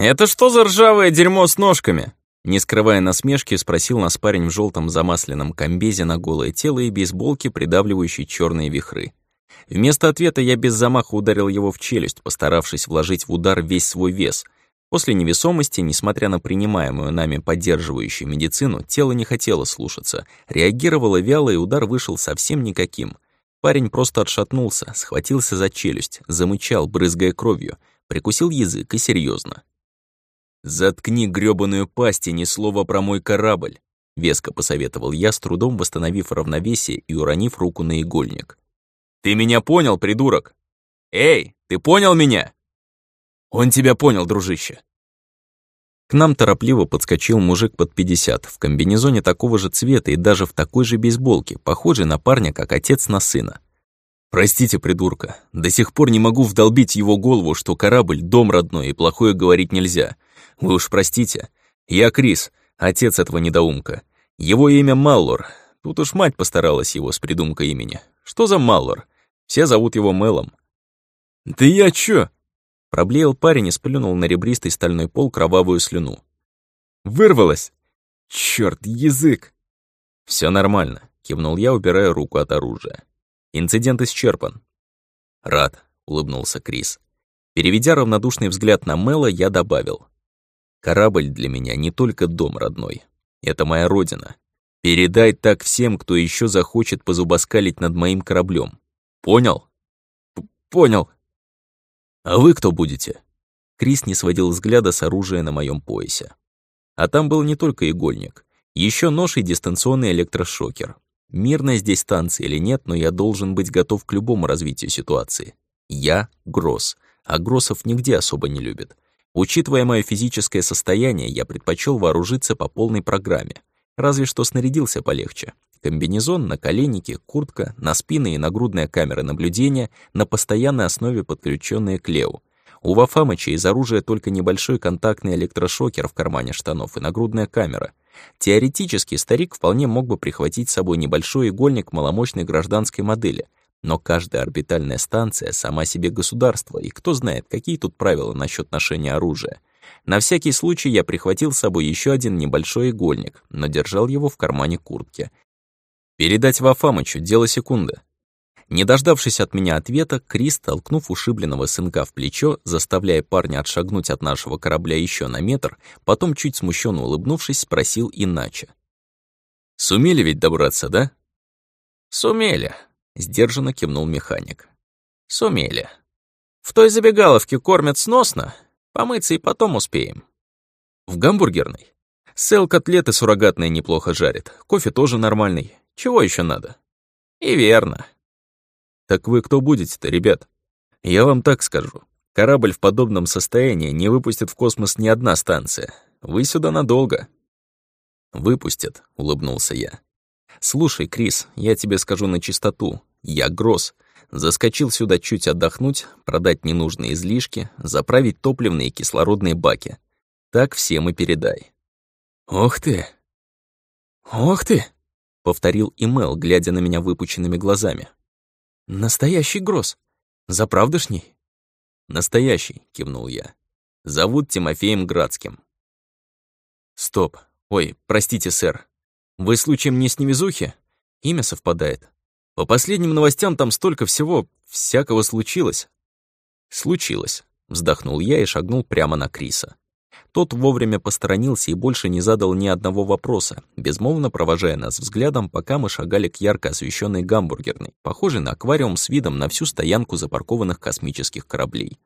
«Это что за ржавое дерьмо с ножками?» Не скрывая насмешки, спросил нас парень в желтом замасленном комбезе на голое тело и бейсболке, придавливающей черные вихры. Вместо ответа я без замаха ударил его в челюсть, постаравшись вложить в удар весь свой вес. После невесомости, несмотря на принимаемую нами поддерживающую медицину, тело не хотело слушаться, реагировало вяло, и удар вышел совсем никаким. Парень просто отшатнулся, схватился за челюсть, замычал, брызгая кровью, прикусил язык и серьезно. «Заткни грёбаную пасть и ни слова про мой корабль», — веско посоветовал я, с трудом восстановив равновесие и уронив руку на игольник. «Ты меня понял, придурок? Эй, ты понял меня?» «Он тебя понял, дружище». К нам торопливо подскочил мужик под 50, в комбинезоне такого же цвета и даже в такой же бейсболке, похожий на парня, как отец на сына. «Простите, придурка, до сих пор не могу вдолбить его голову, что корабль — дом родной и плохое говорить нельзя. Вы уж простите. Я Крис, отец этого недоумка. Его имя Маллор. Тут уж мать постаралась его с придумкой имени. Что за Маллор? Все зовут его Мелом. «Да я чё?» Проблеял парень и сплюнул на ребристый стальной пол кровавую слюну. «Вырвалась! Чёрт, язык!» Все нормально», — кивнул я, убирая руку от оружия. «Инцидент исчерпан». «Рад», — улыбнулся Крис. Переведя равнодушный взгляд на Мэла, я добавил. Корабль для меня не только дом родной. Это моя родина. Передай так всем, кто еще захочет позубоскалить над моим кораблем. Понял? П Понял. А вы кто будете? Крис не сводил взгляда с оружия на моем поясе. А там был не только игольник. Еще нож и дистанционный электрошокер. Мирная здесь станция или нет, но я должен быть готов к любому развитию ситуации. Я — Гросс, а Гроссов нигде особо не любят. Учитывая мое физическое состояние, я предпочел вооружиться по полной программе. Разве что снарядился полегче. Комбинезон, наколенники, куртка, на спины и нагрудная камера наблюдения, на постоянной основе подключенные к Леу. У Вафамыча из оружия только небольшой контактный электрошокер в кармане штанов и нагрудная камера. Теоретически старик вполне мог бы прихватить с собой небольшой игольник маломощной гражданской модели — но каждая орбитальная станция сама себе государство, и кто знает, какие тут правила насчет ношения оружия. На всякий случай я прихватил с собой еще один небольшой игольник, но держал его в кармане куртки. Передать Вафамычу — дело секунды. Не дождавшись от меня ответа, Крис, толкнув ушибленного сынка в плечо, заставляя парня отшагнуть от нашего корабля еще на метр, потом, чуть смущенно улыбнувшись, спросил иначе. «Сумели ведь добраться, да?» «Сумели», Сдержанно кивнул механик. Сумели. В той забегаловке кормят сносно, помыться и потом успеем. В гамбургерной. Сэл котлеты суррогатные неплохо жарит, кофе тоже нормальный. Чего еще надо? И верно. Так вы кто будете-то, ребят? Я вам так скажу. Корабль в подобном состоянии не выпустит в космос ни одна станция. Вы сюда надолго. Выпустят, улыбнулся я. «Слушай, Крис, я тебе скажу на чистоту. Я Гросс. Заскочил сюда чуть отдохнуть, продать ненужные излишки, заправить топливные и кислородные баки. Так всем и передай». «Ох ты! Ох ты!» — повторил Имел, глядя на меня выпученными глазами. «Настоящий Гросс. Заправдышний?» «Настоящий», — кивнул я. «Зовут Тимофеем Градским». «Стоп. Ой, простите, сэр. Вы случаем не с невезухи? Имя совпадает. По последним новостям там столько всего, всякого случилось. Случилось, вздохнул я и шагнул прямо на Криса. Тот вовремя посторонился и больше не задал ни одного вопроса, безмолвно провожая нас взглядом, пока мы шагали к ярко освещенной гамбургерной, похожей на аквариум с видом на всю стоянку запаркованных космических кораблей.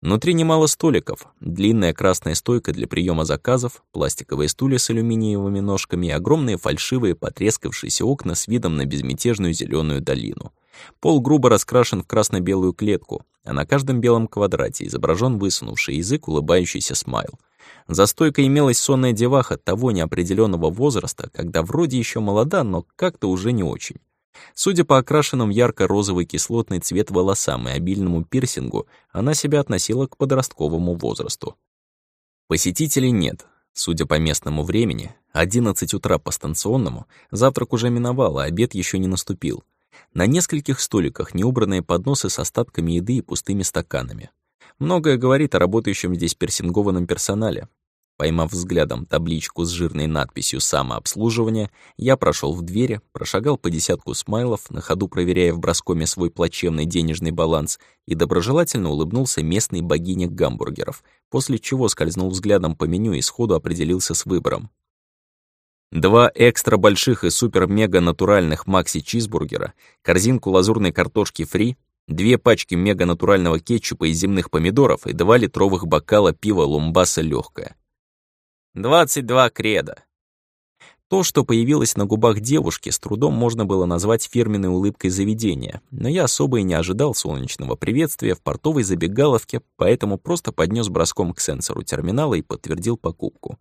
Внутри немало столиков, длинная красная стойка для приема заказов, пластиковые стулья с алюминиевыми ножками и огромные фальшивые потрескавшиеся окна с видом на безмятежную зеленую долину. Пол грубо раскрашен в красно-белую клетку, а на каждом белом квадрате изображен высунувший язык улыбающийся смайл. За стойкой имелась сонная деваха того неопределенного возраста, когда вроде еще молода, но как-то уже не очень. Судя по окрашенным ярко-розовый кислотный цвет волосам и обильному пирсингу, она себя относила к подростковому возрасту. Посетителей нет. Судя по местному времени, 11 утра по станционному, завтрак уже миновал, а обед еще не наступил. На нескольких столиках неубранные подносы с остатками еды и пустыми стаканами. Многое говорит о работающем здесь персингованном персонале. Поймав взглядом табличку с жирной надписью «Самообслуживание», я прошел в двери, прошагал по десятку смайлов, на ходу проверяя в броскоме свой плачевный денежный баланс, и доброжелательно улыбнулся местной богине гамбургеров, после чего скользнул взглядом по меню и сходу определился с выбором. Два экстра больших и супер-мега-натуральных макси-чизбургера, корзинку лазурной картошки фри, две пачки мега-натурального кетчупа и земных помидоров и два литровых бокала пива «Лумбаса легкое». 22 креда. То, что появилось на губах девушки, с трудом можно было назвать фирменной улыбкой заведения, но я особо и не ожидал солнечного приветствия в портовой забегаловке, поэтому просто поднес броском к сенсору терминала и подтвердил покупку.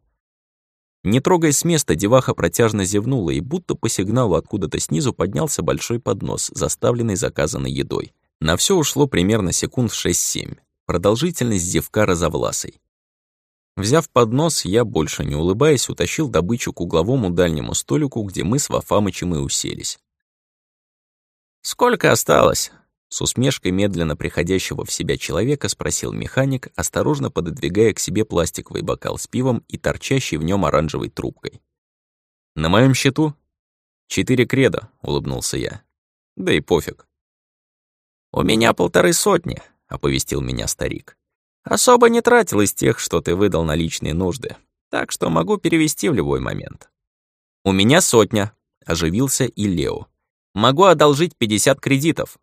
Не трогаясь с места, деваха протяжно зевнула, и будто по сигналу откуда-то снизу поднялся большой поднос, заставленный заказанной едой. На все ушло примерно секунд 6-7. Продолжительность зевка розовласой. Взяв поднос, я, больше не улыбаясь, утащил добычу к угловому дальнему столику, где мы с Вафамычем и уселись. «Сколько осталось?» С усмешкой медленно приходящего в себя человека спросил механик, осторожно пододвигая к себе пластиковый бокал с пивом и торчащий в нем оранжевой трубкой. «На моем счету?» «Четыре креда», — улыбнулся я. «Да и пофиг». «У меня полторы сотни», — оповестил меня старик. Особо не тратил из тех, что ты выдал на личные нужды, так что могу перевести в любой момент. У меня сотня, оживился и Лео. Могу одолжить 50 кредитов.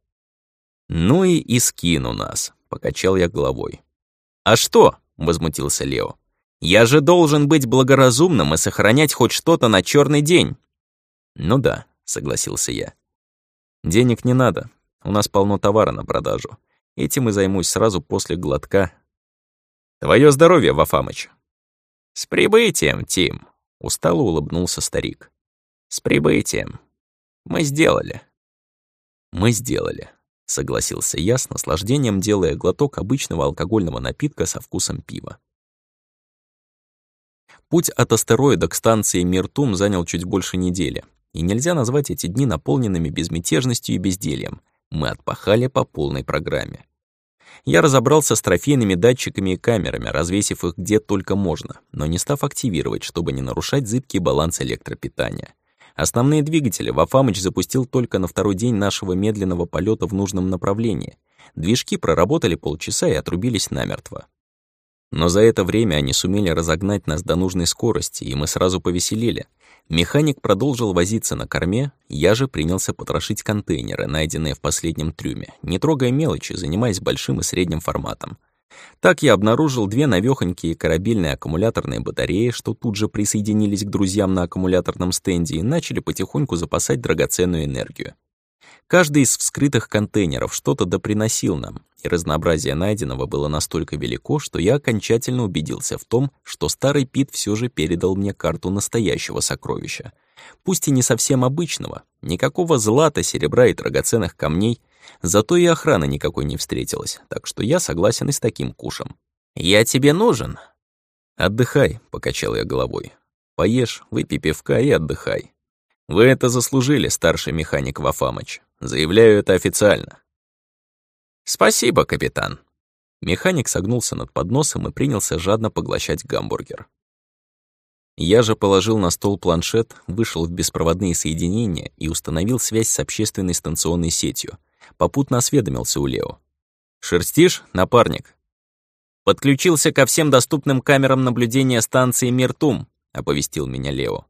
Ну и и скину нас, покачал я головой. А что? возмутился Лео. Я же должен быть благоразумным и сохранять хоть что-то на черный день. Ну да, согласился я. Денег не надо, у нас полно товара на продажу. Этим и займусь сразу после глотка Твое здоровье, Вафамыч. С прибытием, Тим, устало улыбнулся старик. С прибытием. Мы сделали. Мы сделали, согласился я с наслаждением, делая глоток обычного алкогольного напитка со вкусом пива. Путь от астероида к станции Миртум занял чуть больше недели, и нельзя назвать эти дни наполненными безмятежностью и бездельем. Мы отпахали по полной программе. Я разобрался с трофейными датчиками и камерами, развесив их где только можно, но не став активировать, чтобы не нарушать зыбкий баланс электропитания. Основные двигатели Вафамыч запустил только на второй день нашего медленного полета в нужном направлении. Движки проработали полчаса и отрубились намертво. Но за это время они сумели разогнать нас до нужной скорости, и мы сразу повеселели. Механик продолжил возиться на корме, я же принялся потрошить контейнеры, найденные в последнем трюме, не трогая мелочи, занимаясь большим и средним форматом. Так я обнаружил две навёхонькие корабельные аккумуляторные батареи, что тут же присоединились к друзьям на аккумуляторном стенде и начали потихоньку запасать драгоценную энергию. Каждый из вскрытых контейнеров что-то доприносил нам, и разнообразие найденного было настолько велико, что я окончательно убедился в том, что старый Пит все же передал мне карту настоящего сокровища. Пусть и не совсем обычного, никакого злата, серебра и драгоценных камней, зато и охраны никакой не встретилась, так что я согласен и с таким кушем. «Я тебе нужен?» «Отдыхай», — покачал я головой. «Поешь, выпей пивка и отдыхай. Вы это заслужили, старший механик Вафамыч. Заявляю это официально. Спасибо, капитан. Механик согнулся над подносом и принялся жадно поглощать гамбургер. Я же положил на стол планшет, вышел в беспроводные соединения и установил связь с общественной станционной сетью. Попутно осведомился у Лео. «Шерстишь, напарник?» «Подключился ко всем доступным камерам наблюдения станции Миртум», — оповестил меня Лео.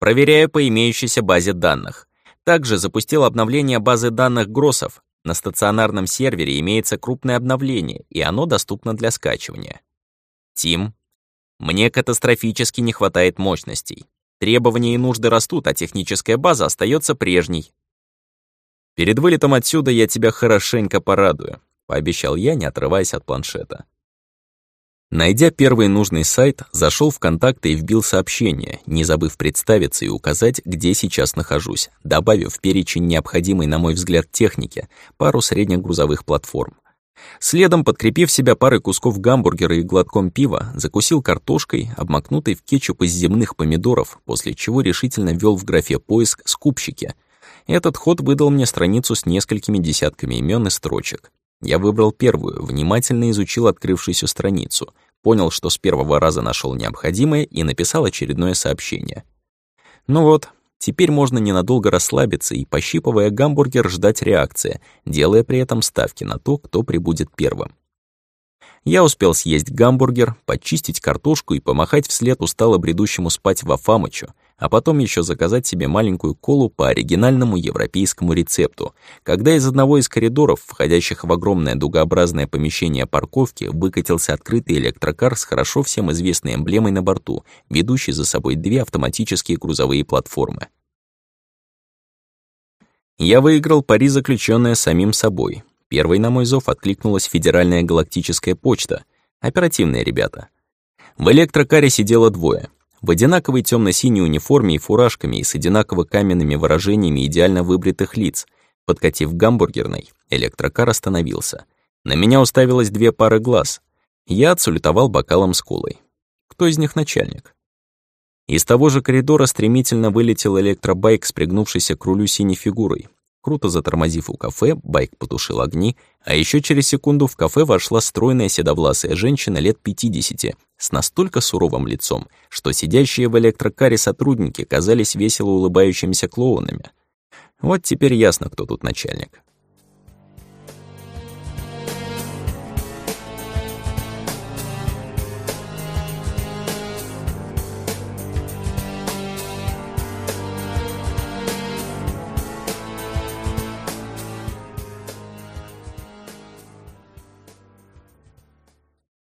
Проверяю по имеющейся базе данных. Также запустил обновление базы данных Гроссов. На стационарном сервере имеется крупное обновление, и оно доступно для скачивания. Тим. Мне катастрофически не хватает мощностей. Требования и нужды растут, а техническая база остается прежней. Перед вылетом отсюда я тебя хорошенько порадую, пообещал я, не отрываясь от планшета. Найдя первый нужный сайт, зашел в контакты и вбил сообщение, не забыв представиться и указать, где сейчас нахожусь, добавив в перечень необходимой, на мой взгляд, техники, пару средних грузовых платформ. Следом, подкрепив себя парой кусков гамбургера и глотком пива, закусил картошкой, обмакнутой в кетчуп из земных помидоров, после чего решительно ввел в графе «Поиск» скупщики. Этот ход выдал мне страницу с несколькими десятками имен и строчек. Я выбрал первую, внимательно изучил открывшуюся страницу, понял, что с первого раза нашел необходимое и написал очередное сообщение. Ну вот, теперь можно ненадолго расслабиться и, пощипывая гамбургер, ждать реакции, делая при этом ставки на то, кто прибудет первым. Я успел съесть гамбургер, почистить картошку и помахать вслед устало бредущему спать Вафамычу, а потом еще заказать себе маленькую колу по оригинальному европейскому рецепту, когда из одного из коридоров, входящих в огромное дугообразное помещение парковки, выкатился открытый электрокар с хорошо всем известной эмблемой на борту, ведущий за собой две автоматические грузовые платформы. Я выиграл пари, заключенное самим собой, Первой на мой зов откликнулась Федеральная галактическая почта. Оперативные ребята. В электрокаре сидело двое. В одинаковой темно-синей униформе и фуражками и с одинаково каменными выражениями идеально выбритых лиц. Подкатив гамбургерной, электрокар остановился. На меня уставилось две пары глаз. Я отсулютовал бокалом с колой. Кто из них начальник? Из того же коридора стремительно вылетел электробайк с пригнувшейся к рулю синей фигурой. Круто затормозив у кафе, байк потушил огни, а еще через секунду в кафе вошла стройная седовласая женщина лет 50 с настолько суровым лицом, что сидящие в электрокаре сотрудники казались весело улыбающимися клоунами. Вот теперь ясно, кто тут начальник.